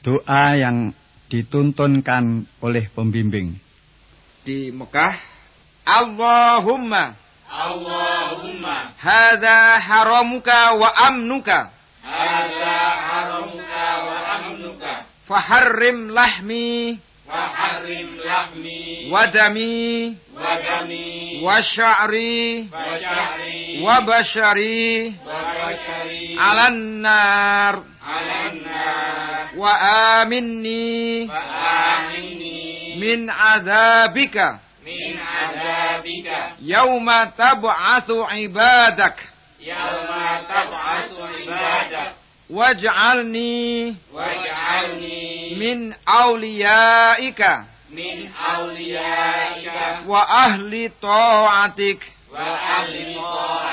Doa yang dituntunkan oleh pembimbing. Di Mekah, Allahumma. Allahumma. Hadza haramuka wa amnuka. Hadza haramuka wa amnuka. Faharrim lahmi. Wa harrim lahmi. Wa dami. Wa dami. Wa sya'ri. Wa sya'ri. Wa وآمني وآمني من عذابك من عذابك يوم تبعث عبادك يوم تبعث عبادك واجعلني واجعلني من أوليائك من أوليائك وأهل طاعتك وأهل طاعتك